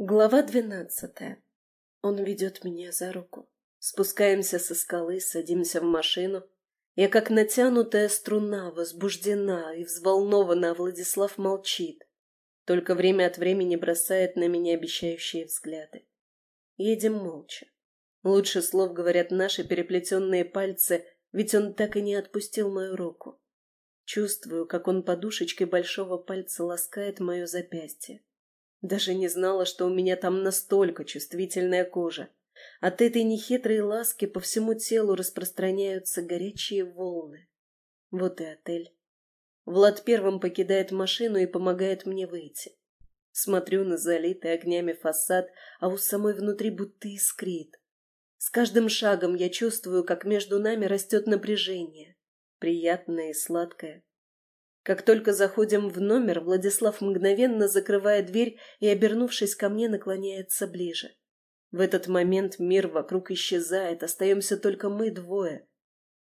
Глава двенадцатая. Он ведет меня за руку. Спускаемся со скалы, садимся в машину. Я как натянутая струна, возбуждена и взволнована, а Владислав молчит. Только время от времени бросает на меня обещающие взгляды. Едем молча. Лучше слов говорят наши переплетенные пальцы, ведь он так и не отпустил мою руку. Чувствую, как он подушечкой большого пальца ласкает мое запястье. Даже не знала, что у меня там настолько чувствительная кожа. От этой нехитрой ласки по всему телу распространяются горячие волны. Вот и отель. Влад первым покидает машину и помогает мне выйти. Смотрю на залитый огнями фасад, а у самой внутри будто искрит. С каждым шагом я чувствую, как между нами растет напряжение. Приятное и сладкое. Как только заходим в номер, Владислав мгновенно закрывает дверь и, обернувшись ко мне, наклоняется ближе. В этот момент мир вокруг исчезает, остаемся только мы двое.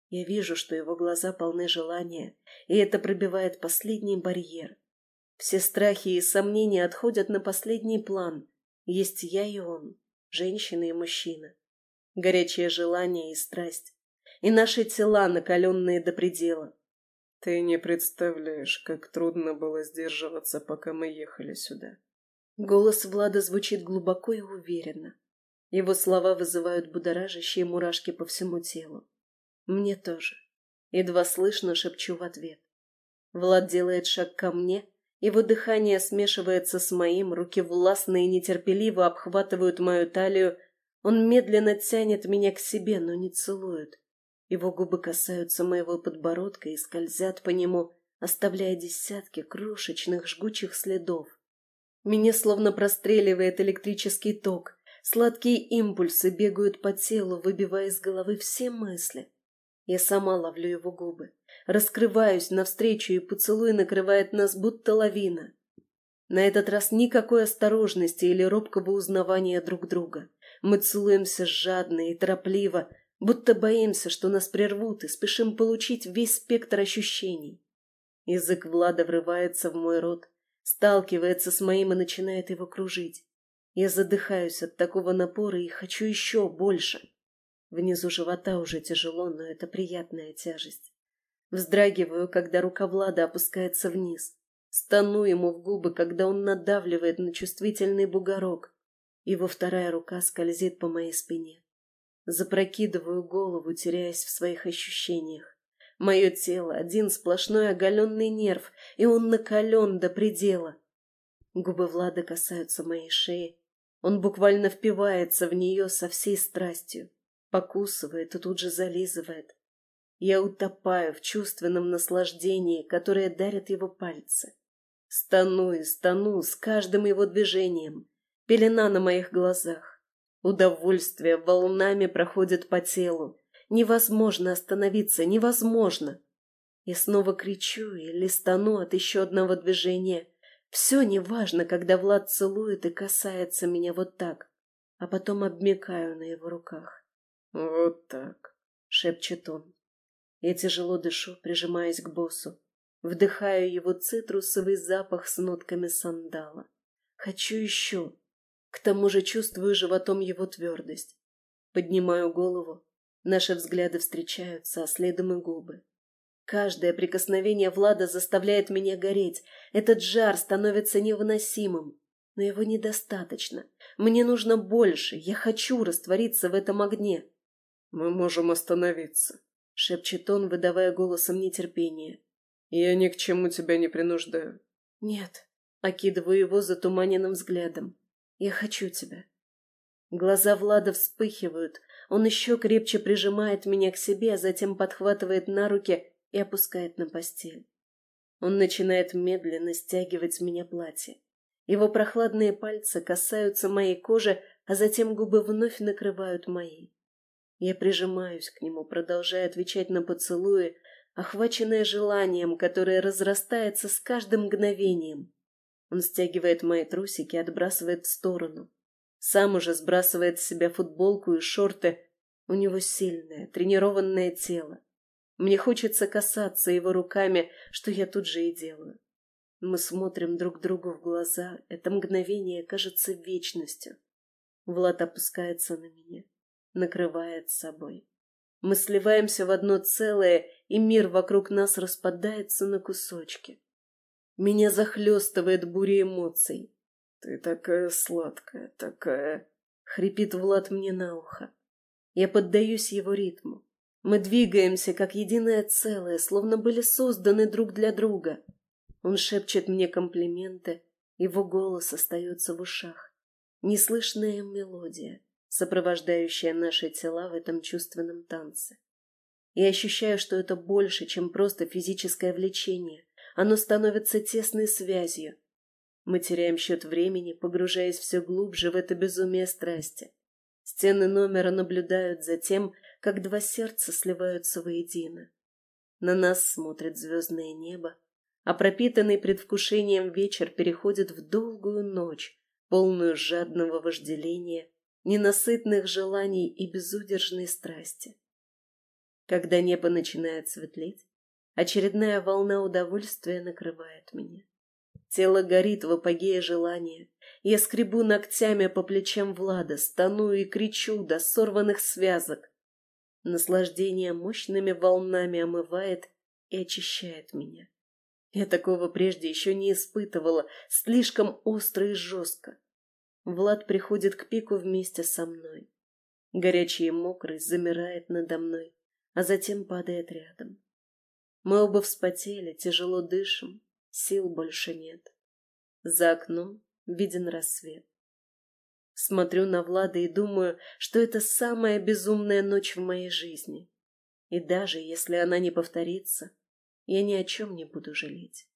Я вижу, что его глаза полны желания, и это пробивает последний барьер. Все страхи и сомнения отходят на последний план. Есть я и он, женщина и мужчина. Горячее желание и страсть. И наши тела, накаленные до предела. Ты не представляешь, как трудно было сдерживаться, пока мы ехали сюда. Голос Влада звучит глубоко и уверенно. Его слова вызывают будоражащие мурашки по всему телу. Мне тоже. Едва слышно шепчу в ответ. Влад делает шаг ко мне, его дыхание смешивается с моим, руки властно и нетерпеливо обхватывают мою талию, он медленно тянет меня к себе, но не целует. Его губы касаются моего подбородка и скользят по нему, оставляя десятки крошечных жгучих следов. Меня словно простреливает электрический ток. Сладкие импульсы бегают по телу, выбивая из головы все мысли. Я сама ловлю его губы. Раскрываюсь навстречу, и поцелуй накрывает нас, будто лавина. На этот раз никакой осторожности или робкого узнавания друг друга. Мы целуемся жадно и торопливо, будто боимся, что нас прервут, и спешим получить весь спектр ощущений. Язык Влада врывается в мой рот, сталкивается с моим и начинает его кружить. Я задыхаюсь от такого напора и хочу еще больше. Внизу живота уже тяжело, но это приятная тяжесть. Вздрагиваю, когда рука Влада опускается вниз. Стану ему в губы, когда он надавливает на чувствительный бугорок. Его вторая рука скользит по моей спине. Запрокидываю голову, теряясь в своих ощущениях. Мое тело — один сплошной оголенный нерв, и он накален до предела. Губы Влада касаются моей шеи. Он буквально впивается в нее со всей страстью, покусывает и тут же зализывает. Я утопаю в чувственном наслаждении, которое дарят его пальцы. Стану и стану с каждым его движением. Пелена на моих глазах. Удовольствие волнами проходит по телу. Невозможно остановиться, невозможно. И снова кричу или стану от еще одного движения. Все неважно, когда Влад целует и касается меня вот так, а потом обмекаю на его руках. «Вот так», — шепчет он. Я тяжело дышу, прижимаясь к боссу. Вдыхаю его цитрусовый запах с нотками сандала. Хочу еще. К тому же чувствую животом его твердость. Поднимаю голову. Наши взгляды встречаются, а следом и губы. Каждое прикосновение Влада заставляет меня гореть. Этот жар становится невыносимым. Но его недостаточно. Мне нужно больше. Я хочу раствориться в этом огне. «Мы можем остановиться», — шепчет он, выдавая голосом нетерпение. «Я ни к чему тебя не принуждаю». «Нет», — окидываю его затуманенным взглядом. Я хочу тебя. Глаза Влада вспыхивают. Он еще крепче прижимает меня к себе, а затем подхватывает на руки и опускает на постель. Он начинает медленно стягивать с меня платье. Его прохладные пальцы касаются моей кожи, а затем губы вновь накрывают мои. Я прижимаюсь к нему, продолжая отвечать на поцелуи, охваченное желанием, которое разрастается с каждым мгновением. Он стягивает мои трусики и отбрасывает в сторону. Сам уже сбрасывает с себя футболку и шорты. У него сильное, тренированное тело. Мне хочется касаться его руками, что я тут же и делаю. Мы смотрим друг другу в глаза, это мгновение кажется вечностью. Влад опускается на меня, накрывает собой. Мы сливаемся в одно целое, и мир вокруг нас распадается на кусочки. Меня захлестывает буря эмоций. «Ты такая сладкая, такая...» — хрипит Влад мне на ухо. Я поддаюсь его ритму. Мы двигаемся, как единое целое, словно были созданы друг для друга. Он шепчет мне комплименты, его голос остается в ушах. Неслышная мелодия, сопровождающая наши тела в этом чувственном танце. Я ощущаю, что это больше, чем просто физическое влечение. Оно становится тесной связью. Мы теряем счет времени, погружаясь все глубже в это безумие страсти. Стены номера наблюдают за тем, как два сердца сливаются воедино. На нас смотрит звездное небо, а пропитанный предвкушением вечер переходит в долгую ночь, полную жадного вожделения, ненасытных желаний и безудержной страсти. Когда небо начинает светлеть, очередная волна удовольствия накрывает меня. Тело горит в апогее желания. Я скребу ногтями по плечам Влада, стану и кричу до сорванных связок. Наслаждение мощными волнами омывает и очищает меня. Я такого прежде еще не испытывала, слишком остро и жестко. Влад приходит к пику вместе со мной. Горячий и мокрый замирает надо мной, а затем падает рядом. Мы оба вспотели, тяжело дышим, сил больше нет. За окном виден рассвет. Смотрю на Влада и думаю, что это самая безумная ночь в моей жизни. И даже если она не повторится, я ни о чем не буду жалеть.